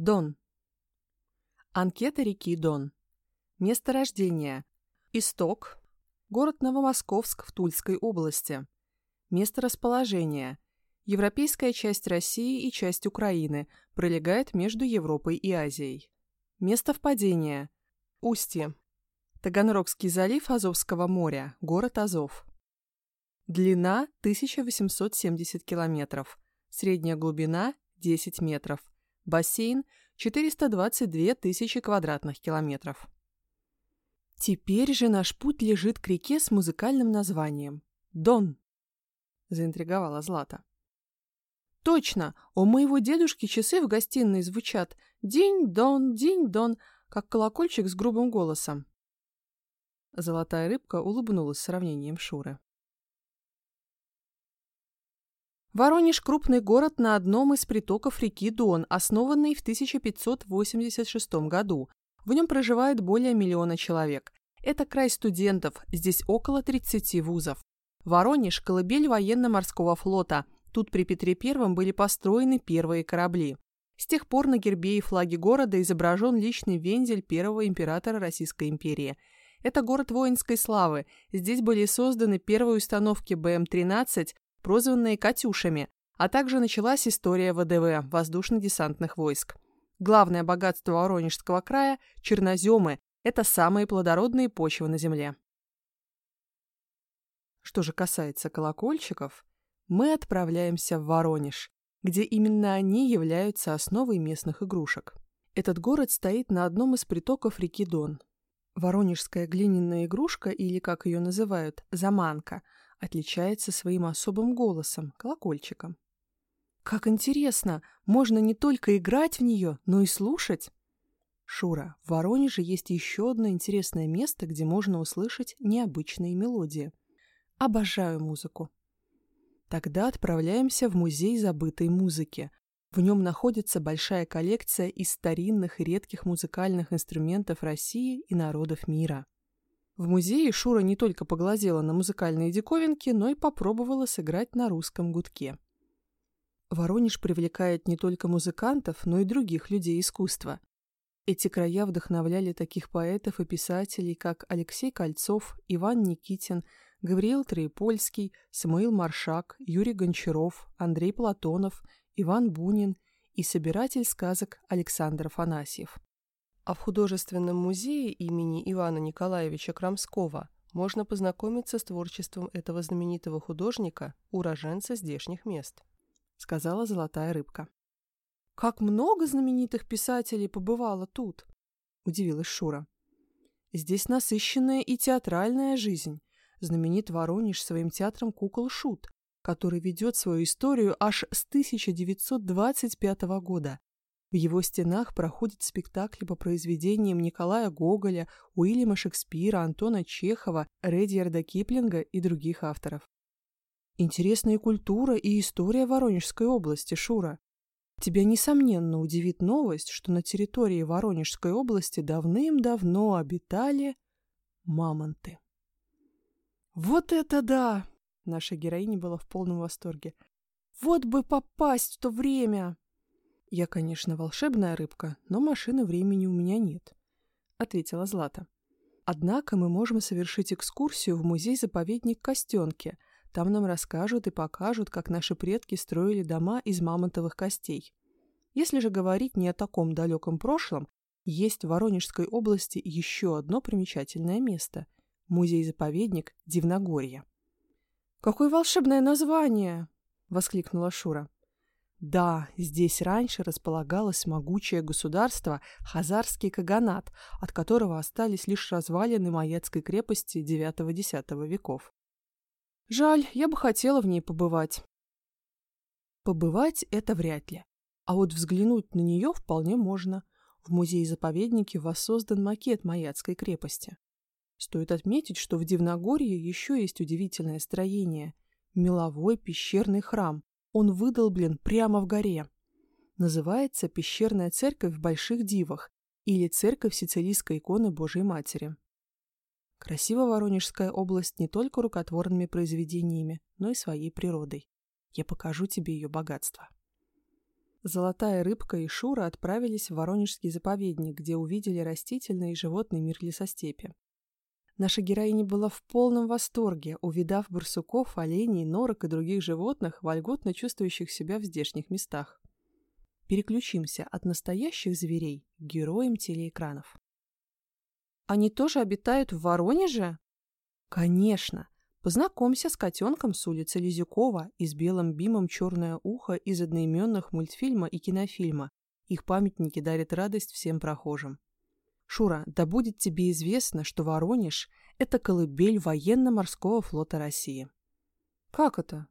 Дон. Анкета реки Дон. Место рождения. Исток. Город Новомосковск в Тульской области. Место расположения. Европейская часть России и часть Украины пролегает между Европой и Азией. Место впадения. Устье. Таганрогский залив Азовского моря, город Азов. Длина 1870 километров. Средняя глубина 10 метров. Бассейн 422 тысячи квадратных километров. Теперь же наш путь лежит к реке с музыкальным названием Дон. Заинтриговала Злата. Точно, у моего дедушки часы в гостиной звучат «Динь-дон, динь-дон», как колокольчик с грубым голосом. Золотая рыбка улыбнулась сравнением Шуры. Воронеж – крупный город на одном из притоков реки Дон, основанный в 1586 году. В нем проживает более миллиона человек. Это край студентов, здесь около 30 вузов. Воронеж – колыбель военно-морского флота. Тут при Петре I были построены первые корабли. С тех пор на гербе и флаге города изображен личный вензель первого императора Российской империи. Это город воинской славы. Здесь были созданы первые установки БМ-13, прозванные «Катюшами», а также началась история ВДВ – воздушно-десантных войск. Главное богатство Воронежского края – черноземы – это самые плодородные почвы на Земле. Что же касается колокольчиков, мы отправляемся в Воронеж, где именно они являются основой местных игрушек. Этот город стоит на одном из притоков реки Дон. Воронежская глиняная игрушка, или, как ее называют, заманка – отличается своим особым голосом, колокольчиком. Как интересно, можно не только играть в нее, но и слушать. Шура, в Воронеже есть еще одно интересное место, где можно услышать необычные мелодии. Обожаю музыку. Тогда отправляемся в музей забытой музыки. В нем находится большая коллекция из старинных и редких музыкальных инструментов России и народов мира. В музее Шура не только поглазела на музыкальные диковинки, но и попробовала сыграть на русском гудке. Воронеж привлекает не только музыкантов, но и других людей искусства. Эти края вдохновляли таких поэтов и писателей, как Алексей Кольцов, Иван Никитин, Гавриил Троепольский, Самуил Маршак, Юрий Гончаров, Андрей Платонов, Иван Бунин и собиратель сказок Александр Афанасьев. А в художественном музее имени Ивана Николаевича Крамского можно познакомиться с творчеством этого знаменитого художника, уроженца здешних мест, сказала золотая рыбка. Как много знаменитых писателей побывало тут, удивилась Шура. Здесь насыщенная и театральная жизнь. Знаменит Воронеж своим театром кукол Шут, который ведет свою историю аж с 1925 года в его стенах проходят спектакли по произведениям Николая Гоголя, Уильяма Шекспира, Антона Чехова, Редьярда Киплинга и других авторов. Интересная культура и история Воронежской области, Шура. Тебя, несомненно, удивит новость, что на территории Воронежской области давным-давно обитали мамонты. «Вот это да!» Наша героиня была в полном восторге. «Вот бы попасть в то время!» «Я, конечно, волшебная рыбка, но машины времени у меня нет», — ответила Злата. «Однако мы можем совершить экскурсию в музей-заповедник Костенки. Там нам расскажут и покажут, как наши предки строили дома из мамонтовых костей. Если же говорить не о таком далеком прошлом, есть в Воронежской области еще одно примечательное место – музей-заповедник Дивногорье». «Какое волшебное название!» — воскликнула Шура. Да, здесь раньше располагалось могучее государство Хазарский Каганат, от которого остались лишь развалины Маяцкой крепости IX-X веков. Жаль, я бы хотела в ней побывать. Побывать – это вряд ли. А вот взглянуть на нее вполне можно. В музее-заповеднике воссоздан макет Маяцкой крепости. Стоит отметить, что в Дивногорье еще есть удивительное строение – меловой пещерный храм, он выдолблен прямо в горе. Называется «Пещерная церковь в Больших Дивах» или «Церковь Сицилийской иконы Божией Матери». Красива Воронежская область не только рукотворными произведениями, но и своей природой. Я покажу тебе ее богатство. Золотая рыбка и Шура отправились в Воронежский заповедник, где увидели растительный и животный мир лесостепи. Наша героиня была в полном восторге, увидав барсуков, оленей, норок и других животных, вольготно чувствующих себя в здешних местах. Переключимся от настоящих зверей к героям телеэкранов. Они тоже обитают в Воронеже? Конечно. Познакомься с котенком с улицы Лизюкова и с белым бимом «Черное ухо» из одноименных мультфильма и кинофильма. Их памятники дарят радость всем прохожим. Шура, да будет тебе известно, что Воронеж – это колыбель военно-морского флота России. Как это?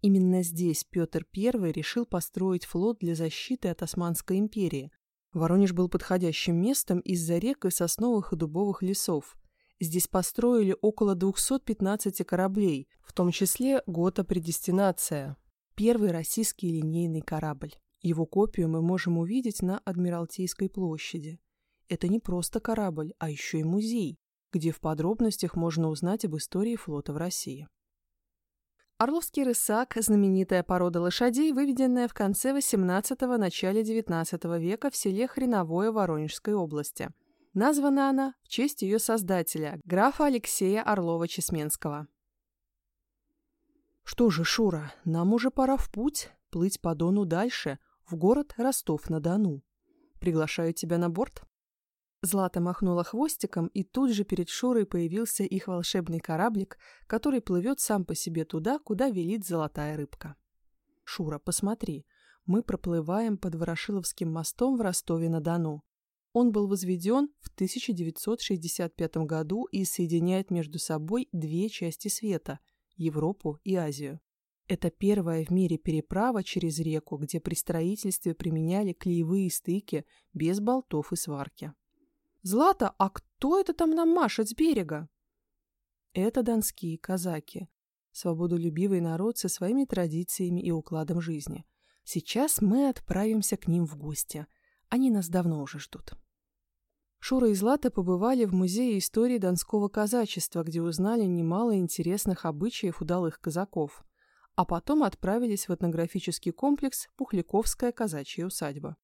Именно здесь Петр I решил построить флот для защиты от Османской империи. Воронеж был подходящим местом из-за рек и сосновых и дубовых лесов. Здесь построили около 215 кораблей, в том числе Гота Предестинация, первый российский линейный корабль. Его копию мы можем увидеть на Адмиралтейской площади. Это не просто корабль, а еще и музей, где в подробностях можно узнать об истории флота в России. Орловский рысак – знаменитая порода лошадей, выведенная в конце XVIII – начале XIX века в селе Хреновое Воронежской области. Названа она в честь ее создателя, графа Алексея Орлова-Чесменского. Что же, Шура, нам уже пора в путь, плыть по Дону дальше, в город Ростов-на-Дону. Приглашаю тебя на борт. Злата махнула хвостиком, и тут же перед Шурой появился их волшебный кораблик, который плывет сам по себе туда, куда велит золотая рыбка. «Шура, посмотри, мы проплываем под Ворошиловским мостом в Ростове-на-Дону. Он был возведен в 1965 году и соединяет между собой две части света – Европу и Азию. Это первая в мире переправа через реку, где при строительстве применяли клеевые стыки без болтов и сварки. «Злата, а кто это там нам машет с берега?» Это донские казаки, свободолюбивый народ со своими традициями и укладом жизни. Сейчас мы отправимся к ним в гости. Они нас давно уже ждут. Шура и Злата побывали в Музее истории Донского казачества, где узнали немало интересных обычаев удалых казаков, а потом отправились в этнографический комплекс «Пухляковская казачья усадьба».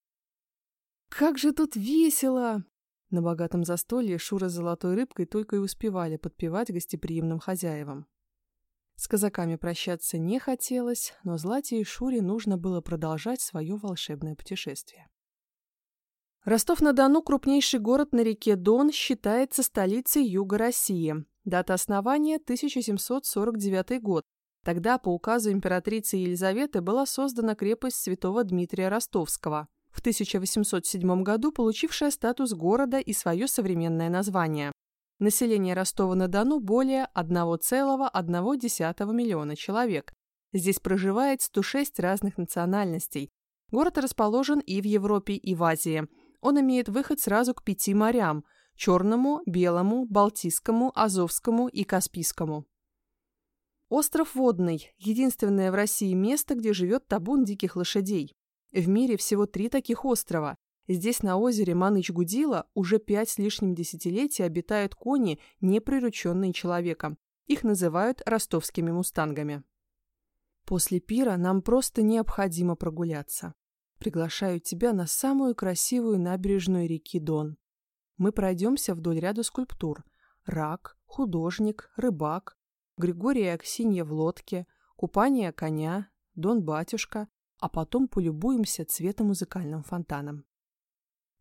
«Как же тут весело!» На богатом застолье Шура с золотой рыбкой только и успевали подпевать гостеприимным хозяевам. С казаками прощаться не хотелось, но Злате и Шуре нужно было продолжать свое волшебное путешествие. Ростов-на-Дону, крупнейший город на реке Дон, считается столицей Юга России. Дата основания – 1749 год. Тогда по указу императрицы Елизаветы была создана крепость святого Дмитрия Ростовского – в 1807 году получившая статус города и свое современное название. Население Ростова-на-Дону более 1,1 миллиона человек. Здесь проживает 106 разных национальностей. Город расположен и в Европе, и в Азии. Он имеет выход сразу к пяти морям – Черному, Белому, Балтийскому, Азовскому и Каспийскому. Остров Водный – единственное в России место, где живет табун диких лошадей. В мире всего три таких острова. Здесь на озере Маныч-Гудила уже пять с лишним десятилетий обитают кони, не прирученные человеком. Их называют ростовскими мустангами. После пира нам просто необходимо прогуляться. Приглашаю тебя на самую красивую набережную реки Дон. Мы пройдемся вдоль ряда скульптур. Рак, художник, рыбак, Григорий и Аксинья в лодке, купание коня, Дон-батюшка, а потом полюбуемся цветомузыкальным фонтаном.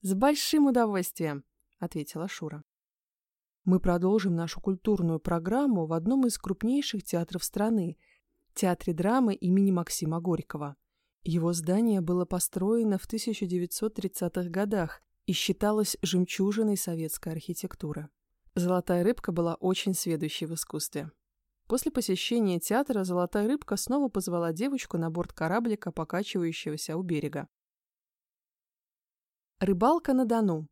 «С большим удовольствием!» — ответила Шура. Мы продолжим нашу культурную программу в одном из крупнейших театров страны – Театре драмы имени Максима Горького. Его здание было построено в 1930-х годах и считалось жемчужиной советской архитектуры. «Золотая рыбка» была очень сведущей в искусстве. После посещения театра «Золотая рыбка» снова позвала девочку на борт кораблика, покачивающегося у берега. Рыбалка на Дону.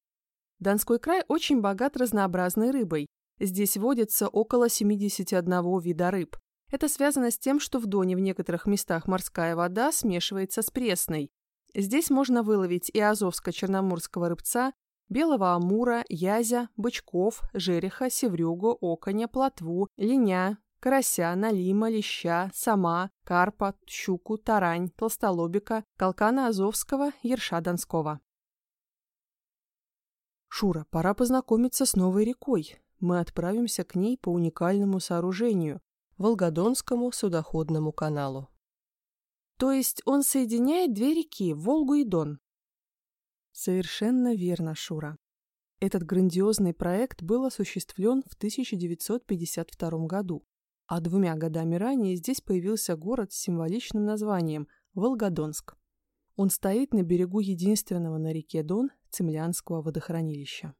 Донской край очень богат разнообразной рыбой. Здесь водится около 71 вида рыб. Это связано с тем, что в Доне в некоторых местах морская вода смешивается с пресной. Здесь можно выловить и азовско-черноморского рыбца, белого амура, язя, бычков, жереха, севрюгу, оконя, плотву, линя, карася, налима, леща, сама, карпа, щуку, тарань, толстолобика, колкана Азовского, ерша Донского. Шура, пора познакомиться с новой рекой. Мы отправимся к ней по уникальному сооружению – Волгодонскому судоходному каналу. То есть он соединяет две реки – Волгу и Дон? Совершенно верно, Шура. Этот грандиозный проект был осуществлен в 1952 году, а двумя годами ранее здесь появился город с символичным названием – Волгодонск. Он стоит на берегу единственного на реке Дон Цемлянского водохранилища.